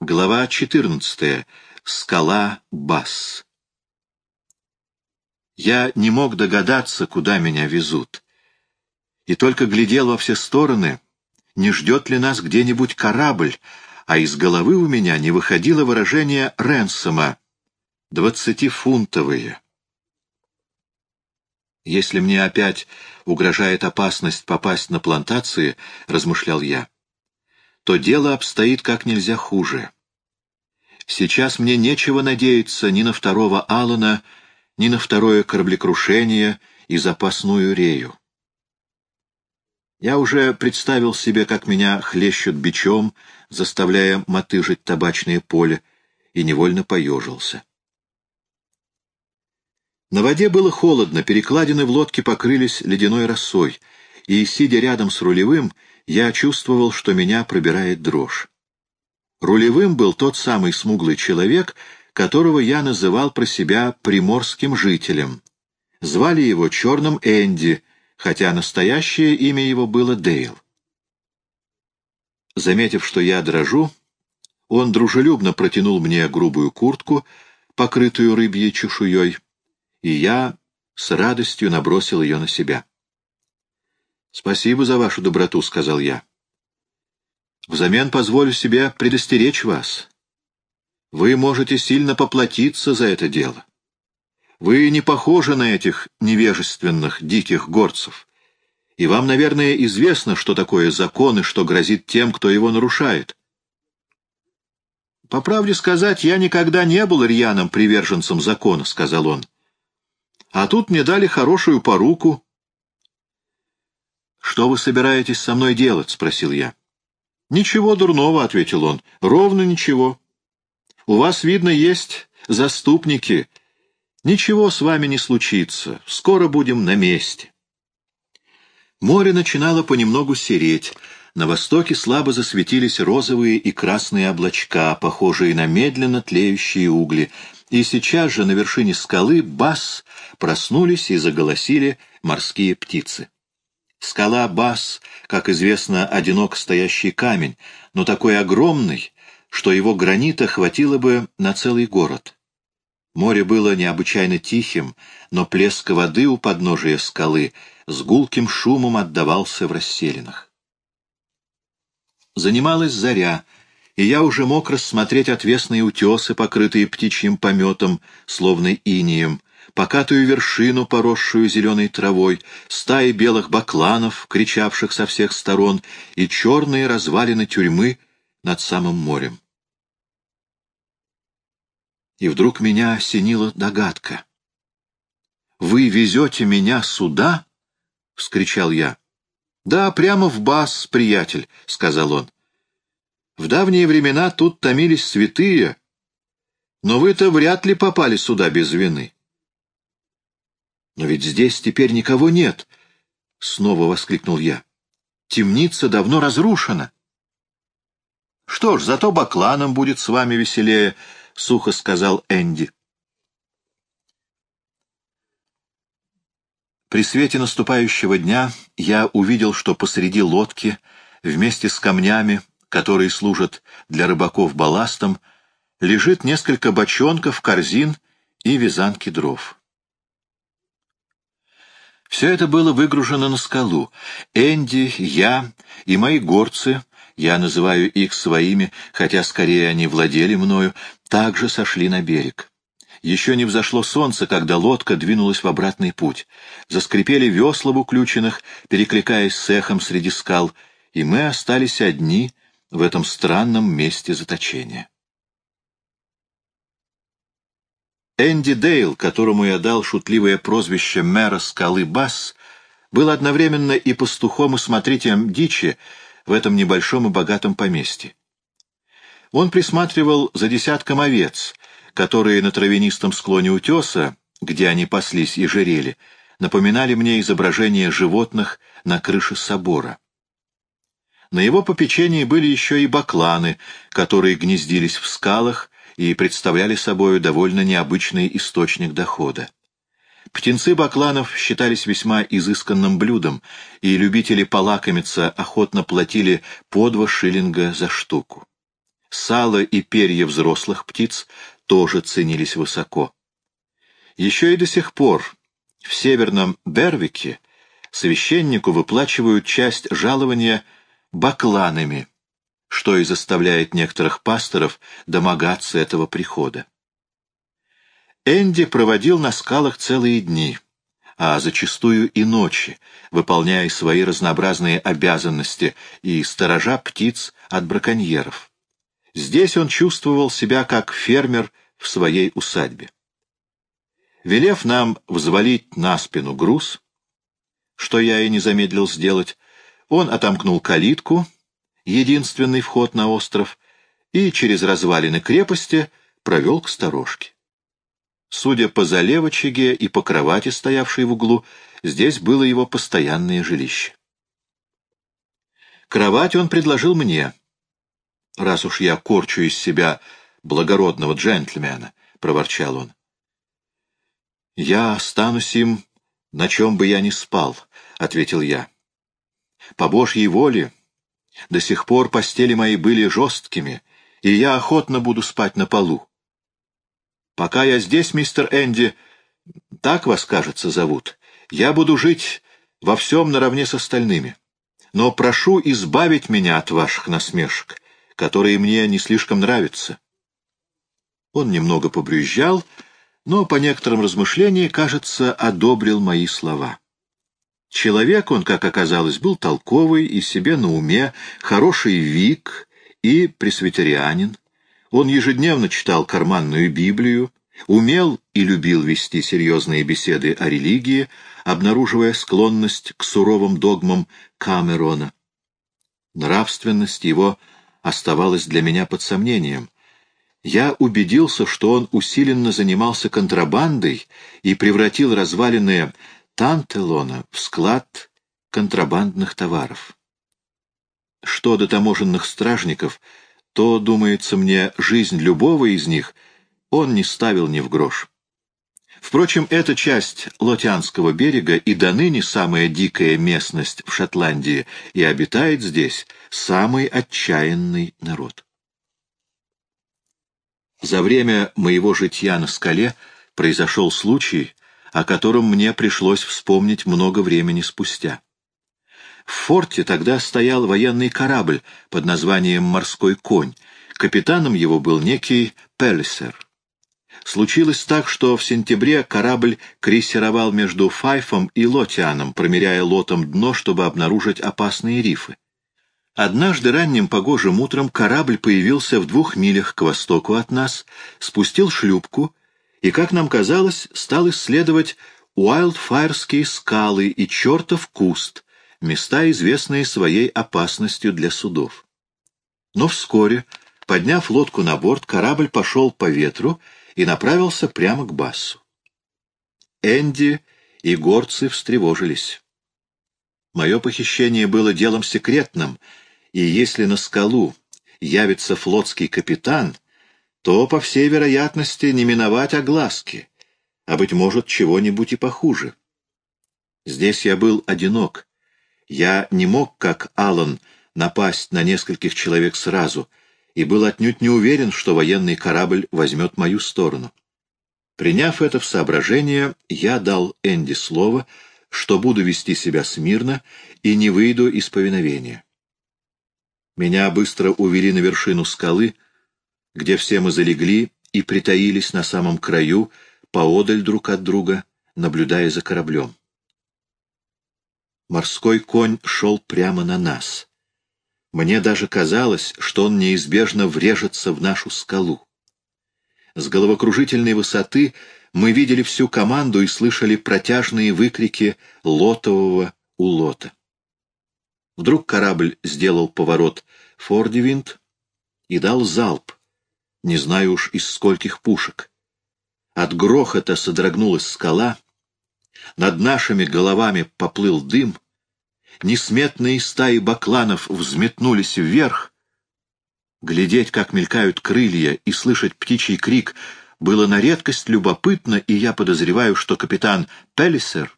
Глава 14. Скала Бас. Я не мог догадаться, куда меня везут. И только глядел во все стороны, не ждет ли нас где-нибудь корабль, а из головы у меня не выходило выражение Ренсома «двадцатифунтовые». «Если мне опять угрожает опасность попасть на плантации, — размышлял я, — то дело обстоит как нельзя хуже. Сейчас мне нечего надеяться ни на второго Алана, ни на второе кораблекрушение и запасную рею. Я уже представил себе, как меня хлещут бичом, заставляя мотыжить табачное поле, и невольно поежился. На воде было холодно, перекладины в лодке покрылись ледяной росой, и, сидя рядом с рулевым, я чувствовал, что меня пробирает дрожь. Рулевым был тот самый смуглый человек, которого я называл про себя приморским жителем. Звали его Черным Энди, хотя настоящее имя его было Дейл. Заметив, что я дрожу, он дружелюбно протянул мне грубую куртку, покрытую рыбьей чешуей, и я с радостью набросил ее на себя. «Спасибо за вашу доброту», — сказал я. «Взамен позволю себе предостеречь вас. Вы можете сильно поплатиться за это дело. Вы не похожи на этих невежественных, диких горцев, и вам, наверное, известно, что такое закон и что грозит тем, кто его нарушает. «По правде сказать, я никогда не был рьяным приверженцем закона», — сказал он. «А тут мне дали хорошую поруку, «Что вы собираетесь со мной делать?» — спросил я. «Ничего дурного», — ответил он. «Ровно ничего. У вас, видно, есть заступники. Ничего с вами не случится. Скоро будем на месте». Море начинало понемногу сереть. На востоке слабо засветились розовые и красные облачка, похожие на медленно тлеющие угли, и сейчас же на вершине скалы Бас проснулись и заголосили морские птицы. Скала Бас, как известно, одинок стоящий камень, но такой огромный, что его гранита хватило бы на целый город. Море было необычайно тихим, но плеск воды у подножия скалы с гулким шумом отдавался в расселинах. Занималась заря, и я уже мог рассмотреть отвесные утесы, покрытые птичьим пометом, словно инием, покатую вершину, поросшую зеленой травой, стаи белых бакланов, кричавших со всех сторон, и черные развалины тюрьмы над самым морем. И вдруг меня осенила догадка. «Вы везете меня сюда?» — вскричал я. «Да, прямо в бас, приятель», — сказал он. «В давние времена тут томились святые, но вы-то вряд ли попали сюда без вины». «Но ведь здесь теперь никого нет!» — снова воскликнул я. «Темница давно разрушена». «Что ж, зато бакланам будет с вами веселее», — сухо сказал Энди. При свете наступающего дня я увидел, что посреди лодки, вместе с камнями, которые служат для рыбаков балластом, лежит несколько бочонков, корзин и вязанки дров. Все это было выгружено на скалу. Энди, я и мои горцы, я называю их своими, хотя скорее они владели мною, также сошли на берег. Еще не взошло солнце, когда лодка двинулась в обратный путь. Заскрипели весла в уключенных, перекликаясь с эхом среди скал, и мы остались одни в этом странном месте заточения. Энди Дейл, которому я дал шутливое прозвище мэра скалы Бас, был одновременно и пастухом, и смотрителем дичи в этом небольшом и богатом поместье. Он присматривал за десятком овец, которые на травянистом склоне утеса, где они паслись и жерели, напоминали мне изображение животных на крыше собора. На его попечении были еще и бакланы, которые гнездились в скалах и представляли собой довольно необычный источник дохода. Птенцы бакланов считались весьма изысканным блюдом, и любители полакомиться охотно платили по два шиллинга за штуку. Сало и перья взрослых птиц тоже ценились высоко. Еще и до сих пор в северном Бервике священнику выплачивают часть жалования бакланами, что и заставляет некоторых пасторов домогаться этого прихода. Энди проводил на скалах целые дни, а зачастую и ночи, выполняя свои разнообразные обязанности и сторожа птиц от браконьеров. Здесь он чувствовал себя как фермер в своей усадьбе. Велев нам взвалить на спину груз, что я и не замедлил сделать, он отомкнул калитку, единственный вход на остров, и через развалины крепости провел к сторожке. Судя по залевочеге и по кровати, стоявшей в углу, здесь было его постоянное жилище. Кровать он предложил мне, раз уж я корчу из себя благородного джентльмена, — проворчал он. «Я останусь им, на чем бы я ни спал», — ответил я. «По Божьей воле до сих пор постели мои были жесткими, и я охотно буду спать на полу. Пока я здесь, мистер Энди, так вас, кажется, зовут, я буду жить во всем наравне с остальными. Но прошу избавить меня от ваших насмешек, которые мне не слишком нравятся». Он немного побрюзжал, — но по некоторым размышлениям, кажется, одобрил мои слова. Человек он, как оказалось, был толковый и себе на уме, хороший вик и пресвитерианин. Он ежедневно читал карманную Библию, умел и любил вести серьезные беседы о религии, обнаруживая склонность к суровым догмам Камерона. Нравственность его оставалась для меня под сомнением, я убедился, что он усиленно занимался контрабандой и превратил развалины Тантелона в склад контрабандных товаров. Что до таможенных стражников, то, думается мне, жизнь любого из них он не ставил ни в грош. Впрочем, эта часть Лотянского берега и до ныне самая дикая местность в Шотландии, и обитает здесь самый отчаянный народ. За время моего житья на скале произошел случай, о котором мне пришлось вспомнить много времени спустя. В форте тогда стоял военный корабль под названием «Морской конь». Капитаном его был некий Пеллисер. Случилось так, что в сентябре корабль крейсеровал между Файфом и Лотианом, промеряя лотом дно, чтобы обнаружить опасные рифы. Однажды ранним погожим утром корабль появился в двух милях к востоку от нас, спустил шлюпку и, как нам казалось, стал исследовать Уайлдфайрские скалы и чертов куст, места, известные своей опасностью для судов. Но вскоре, подняв лодку на борт, корабль пошел по ветру и направился прямо к Бассу. Энди и горцы встревожились. Мое похищение было делом секретным — и если на скалу явится флотский капитан, то, по всей вероятности, не миновать огласки, а, быть может, чего-нибудь и похуже. Здесь я был одинок. Я не мог, как Аллан, напасть на нескольких человек сразу, и был отнюдь не уверен, что военный корабль возьмет мою сторону. Приняв это в соображение, я дал Энди слово, что буду вести себя смирно и не выйду из повиновения. Меня быстро увели на вершину скалы, где все мы залегли и притаились на самом краю, поодаль друг от друга, наблюдая за кораблем. Морской конь шел прямо на нас. Мне даже казалось, что он неизбежно врежется в нашу скалу. С головокружительной высоты мы видели всю команду и слышали протяжные выкрики лотового у лота. Вдруг корабль сделал поворот Фордивинт и дал залп, не знаю уж из скольких пушек. От грохота содрогнулась скала, над нашими головами поплыл дым, несметные стаи бакланов взметнулись вверх. Глядеть, как мелькают крылья, и слышать птичий крик было на редкость любопытно, и я подозреваю, что капитан Пеллисер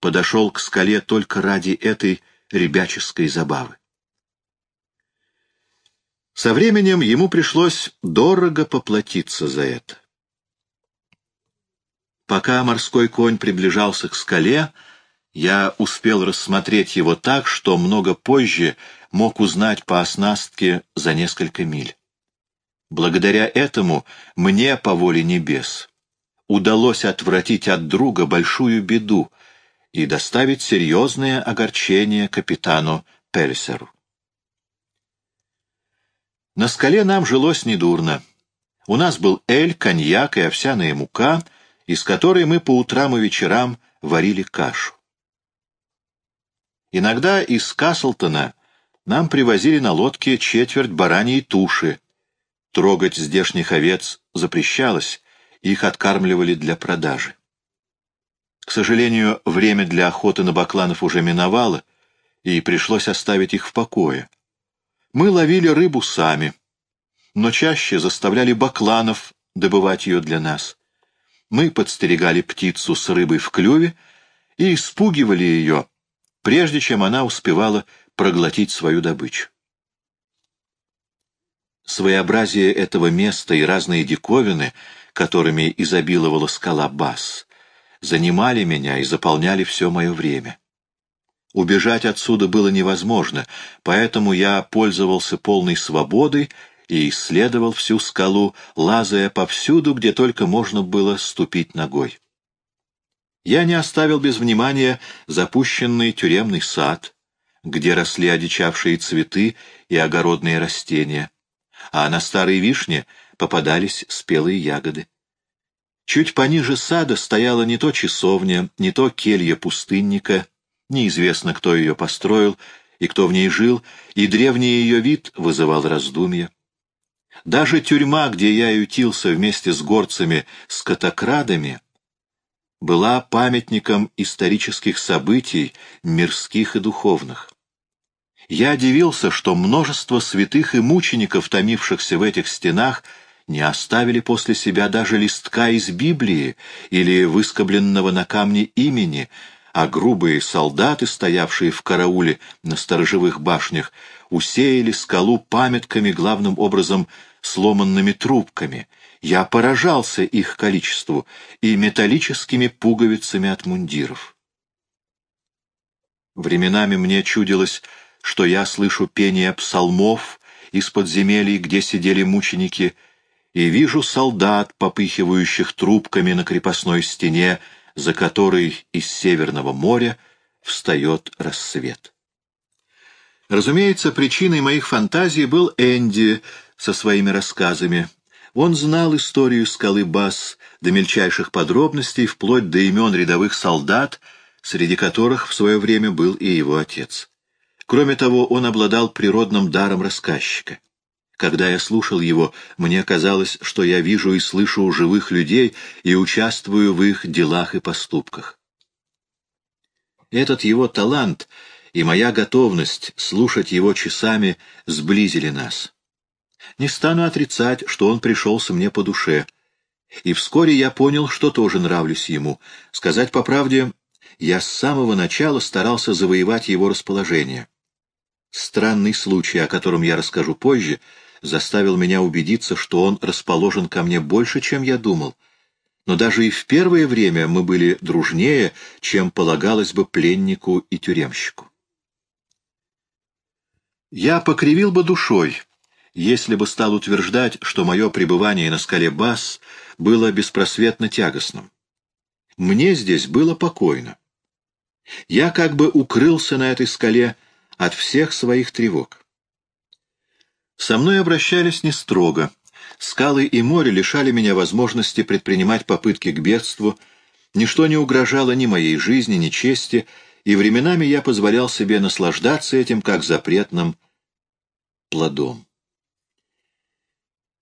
подошел к скале только ради этой ребяческой забавы. Со временем ему пришлось дорого поплатиться за это. Пока морской конь приближался к скале, я успел рассмотреть его так, что много позже мог узнать по оснастке за несколько миль. Благодаря этому мне, по воле небес, удалось отвратить от друга большую беду и доставить серьезное огорчение капитану Пельсеру. На скале нам жилось недурно. У нас был эль, коньяк и овсяная мука, из которой мы по утрам и вечерам варили кашу. Иногда из Каслтона нам привозили на лодке четверть бараньей туши. Трогать здешних овец запрещалось, их откармливали для продажи. К сожалению, время для охоты на бакланов уже миновало, и пришлось оставить их в покое. Мы ловили рыбу сами, но чаще заставляли бакланов добывать ее для нас. Мы подстерегали птицу с рыбой в клюве и испугивали ее, прежде чем она успевала проглотить свою добычу. Своеобразие этого места и разные диковины, которыми изобиловала скала Бас, занимали меня и заполняли все мое время. Убежать отсюда было невозможно, поэтому я пользовался полной свободой и исследовал всю скалу, лазая повсюду, где только можно было ступить ногой. Я не оставил без внимания запущенный тюремный сад, где росли одичавшие цветы и огородные растения, а на старой вишне попадались спелые ягоды. Чуть пониже сада стояла не то часовня, не то келья пустынника — Неизвестно, кто ее построил и кто в ней жил, и древний ее вид вызывал раздумья. Даже тюрьма, где я ютился вместе с горцами-скотокрадами, была памятником исторических событий, мирских и духовных. Я удивился, что множество святых и мучеников, томившихся в этих стенах, не оставили после себя даже листка из Библии или выскобленного на камне имени, а грубые солдаты, стоявшие в карауле на сторожевых башнях, усеяли скалу памятками, главным образом сломанными трубками. Я поражался их количеству и металлическими пуговицами от мундиров. Временами мне чудилось, что я слышу пение псалмов из подземелий, где сидели мученики, и вижу солдат, попыхивающих трубками на крепостной стене, за которой из Северного моря встает рассвет. Разумеется, причиной моих фантазий был Энди со своими рассказами. Он знал историю скалы Бас до мельчайших подробностей, вплоть до имен рядовых солдат, среди которых в свое время был и его отец. Кроме того, он обладал природным даром рассказчика. Когда я слушал его, мне казалось, что я вижу и слышу живых людей и участвую в их делах и поступках. Этот его талант и моя готовность слушать его часами сблизили нас. Не стану отрицать, что он пришелся мне по душе, и вскоре я понял, что тоже нравлюсь ему. Сказать по правде, я с самого начала старался завоевать его расположение. Странный случай, о котором я расскажу позже — заставил меня убедиться, что он расположен ко мне больше, чем я думал. Но даже и в первое время мы были дружнее, чем полагалось бы пленнику и тюремщику. Я покривил бы душой, если бы стал утверждать, что мое пребывание на скале Бас было беспросветно тягостным. Мне здесь было покойно. Я как бы укрылся на этой скале от всех своих тревог. Со мной обращались не строго. Скалы и море лишали меня возможности предпринимать попытки к бедству. Ничто не угрожало ни моей жизни, ни чести, и временами я позволял себе наслаждаться этим как запретным плодом.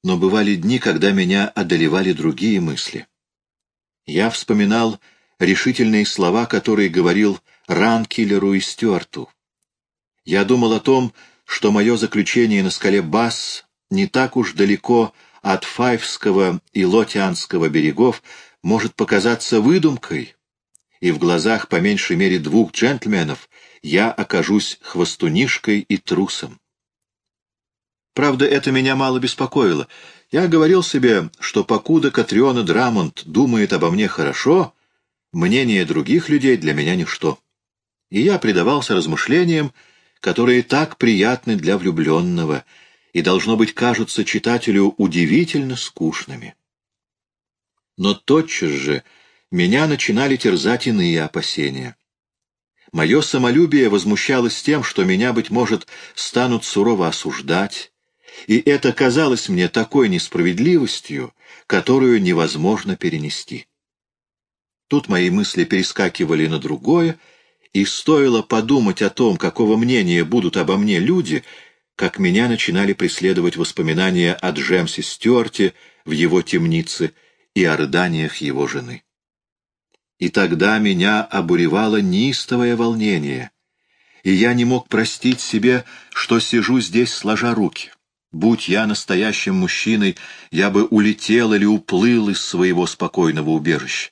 Но бывали дни, когда меня одолевали другие мысли. Я вспоминал решительные слова, которые говорил Ранкиллеру и Стюарту. Я думал о том, что мое заключение на скале Бас не так уж далеко от Файвского и Лотианского берегов может показаться выдумкой, и в глазах по меньшей мере двух джентльменов я окажусь хвостунишкой и трусом. Правда, это меня мало беспокоило. Я говорил себе, что покуда Катриона Драмонт думает обо мне хорошо, мнение других людей для меня ничто. И я предавался размышлениям, которые так приятны для влюбленного и, должно быть, кажутся читателю удивительно скучными. Но тотчас же меня начинали терзать иные опасения. Мое самолюбие возмущалось тем, что меня, быть может, станут сурово осуждать, и это казалось мне такой несправедливостью, которую невозможно перенести. Тут мои мысли перескакивали на другое, и стоило подумать о том, какого мнения будут обо мне люди, как меня начинали преследовать воспоминания о Джемсе Стюарте в его темнице и о рыданиях его жены. И тогда меня обуревало неистовое волнение, и я не мог простить себе, что сижу здесь сложа руки. Будь я настоящим мужчиной, я бы улетел или уплыл из своего спокойного убежища.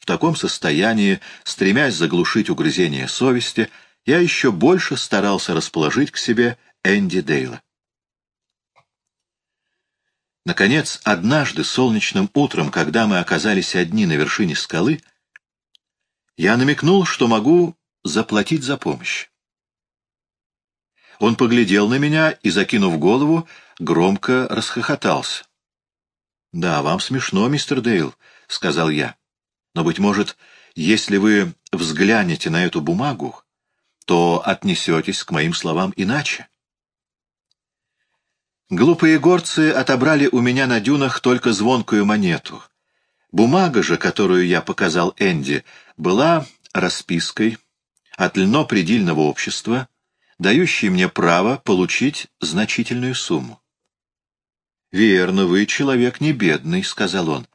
В таком состоянии, стремясь заглушить угрызение совести, я еще больше старался расположить к себе Энди Дейла. Наконец, однажды солнечным утром, когда мы оказались одни на вершине скалы, я намекнул, что могу заплатить за помощь. Он поглядел на меня и, закинув голову, громко расхохотался. — Да, вам смешно, мистер Дейл, — сказал я. — Но, быть может, если вы взглянете на эту бумагу, то отнесетесь к моим словам иначе. Глупые горцы отобрали у меня на дюнах только звонкую монету. Бумага же, которую я показал Энди, была распиской от льно-предельного общества, дающий мне право получить значительную сумму. «Верно, вы человек не бедный», — сказал он.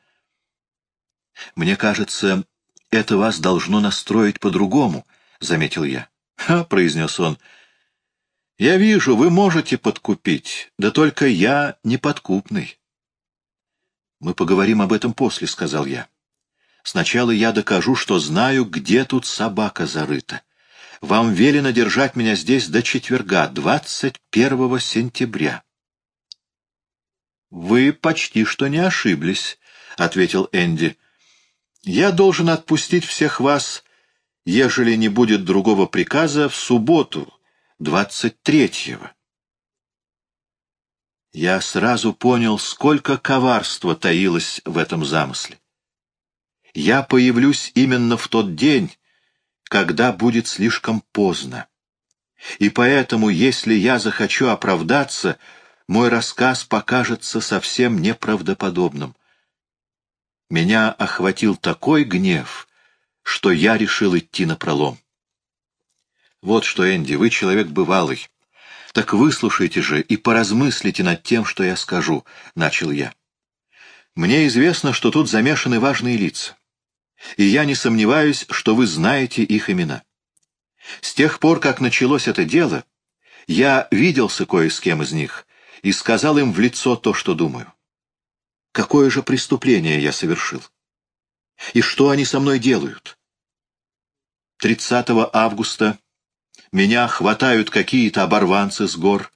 «Мне кажется, это вас должно настроить по-другому», — заметил я. «Ха», — произнес он, — «я вижу, вы можете подкупить, да только я неподкупный». «Мы поговорим об этом после», — сказал я. «Сначала я докажу, что знаю, где тут собака зарыта». Вам велено держать меня здесь до четверга, 21 сентября. — Вы почти что не ошиблись, — ответил Энди. — Я должен отпустить всех вас, ежели не будет другого приказа, в субботу, 23-го. Я сразу понял, сколько коварства таилось в этом замысле. Я появлюсь именно в тот день, когда будет слишком поздно. И поэтому, если я захочу оправдаться, мой рассказ покажется совсем неправдоподобным. Меня охватил такой гнев, что я решил идти на пролом. Вот что, Энди, вы человек бывалый. Так выслушайте же и поразмыслите над тем, что я скажу, — начал я. Мне известно, что тут замешаны важные лица и я не сомневаюсь, что вы знаете их имена. С тех пор, как началось это дело, я виделся кое с кем из них и сказал им в лицо то, что думаю. Какое же преступление я совершил? И что они со мной делают? 30 августа меня хватают какие-то оборванцы с гор,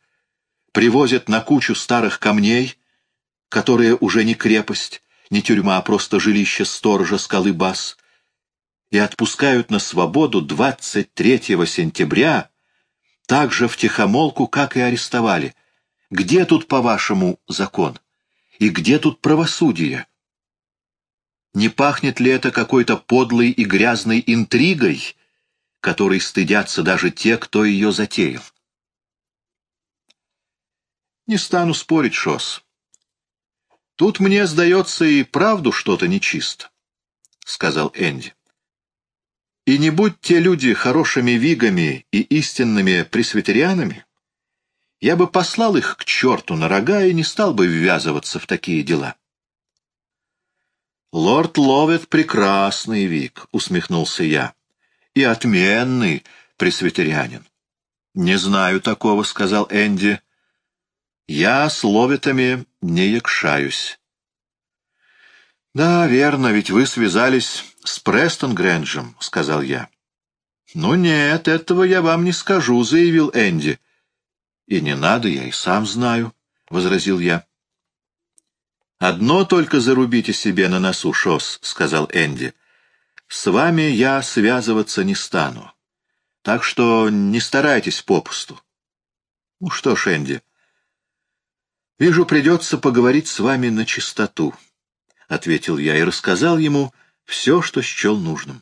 привозят на кучу старых камней, которые уже не крепость, не тюрьма, а просто жилище сторожа скалы Бас, и отпускают на свободу 23 сентября, так же втихомолку, как и арестовали. Где тут, по-вашему, закон? И где тут правосудие? Не пахнет ли это какой-то подлой и грязной интригой, которой стыдятся даже те, кто ее затеял? Не стану спорить, Шос. Тут мне, сдается, и правду что-то нечисто, — сказал Энди. И не будь те люди хорошими вигами и истинными пресвитерианами, я бы послал их к черту на рога и не стал бы ввязываться в такие дела. «Лорд Ловет прекрасный виг», — усмехнулся я, — «и отменный пресвитерианин». «Не знаю такого», — сказал Энди. Я с ловитами не якшаюсь. Да, верно, ведь вы связались с Престон Грэнджем, сказал я. Ну нет, этого я вам не скажу, заявил Энди. И не надо, я и сам знаю, — возразил я. «Одно только зарубите себе на носу, Шос», — сказал Энди. «С вами я связываться не стану. Так что не старайтесь попусту». «Ну что ж, Энди, вижу, придется поговорить с вами на чистоту», — ответил я и рассказал ему все, что счел нужным.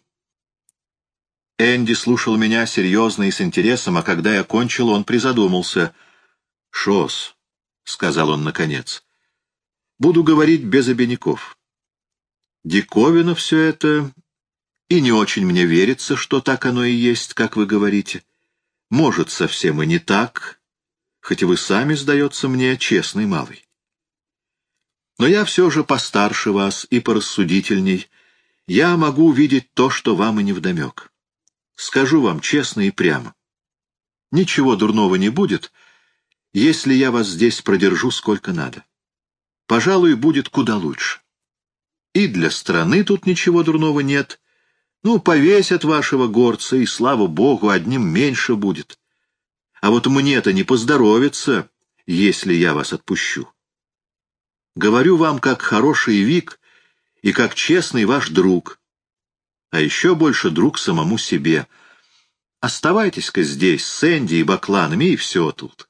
Энди слушал меня серьезно и с интересом, а когда я кончил, он призадумался. «Шос», — сказал он наконец, — «буду говорить без обиняков. Диковина все это, и не очень мне верится, что так оно и есть, как вы говорите. Может, совсем и не так, хоть и вы сами, сдается мне, честный малый. Но я все же постарше вас и порассудительней. Я могу видеть то, что вам и невдомек. Скажу вам честно и прямо. Ничего дурного не будет, если я вас здесь продержу сколько надо. Пожалуй, будет куда лучше. И для страны тут ничего дурного нет. Ну, повесят вашего горца, и, слава богу, одним меньше будет. А вот мне-то не поздоровится, если я вас отпущу. Говорю вам, как хороший Вик и как честный ваш друг а еще больше друг самому себе. Оставайтесь-ка здесь с Энди и бакланами, и все тут.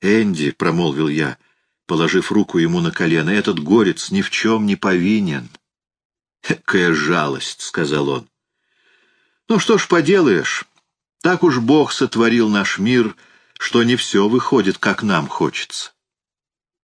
«Энди», — промолвил я, положив руку ему на колено, — «этот горец ни в чем не повинен». «Какая жалость», — сказал он. «Ну что ж поделаешь, так уж Бог сотворил наш мир, что не все выходит, как нам хочется.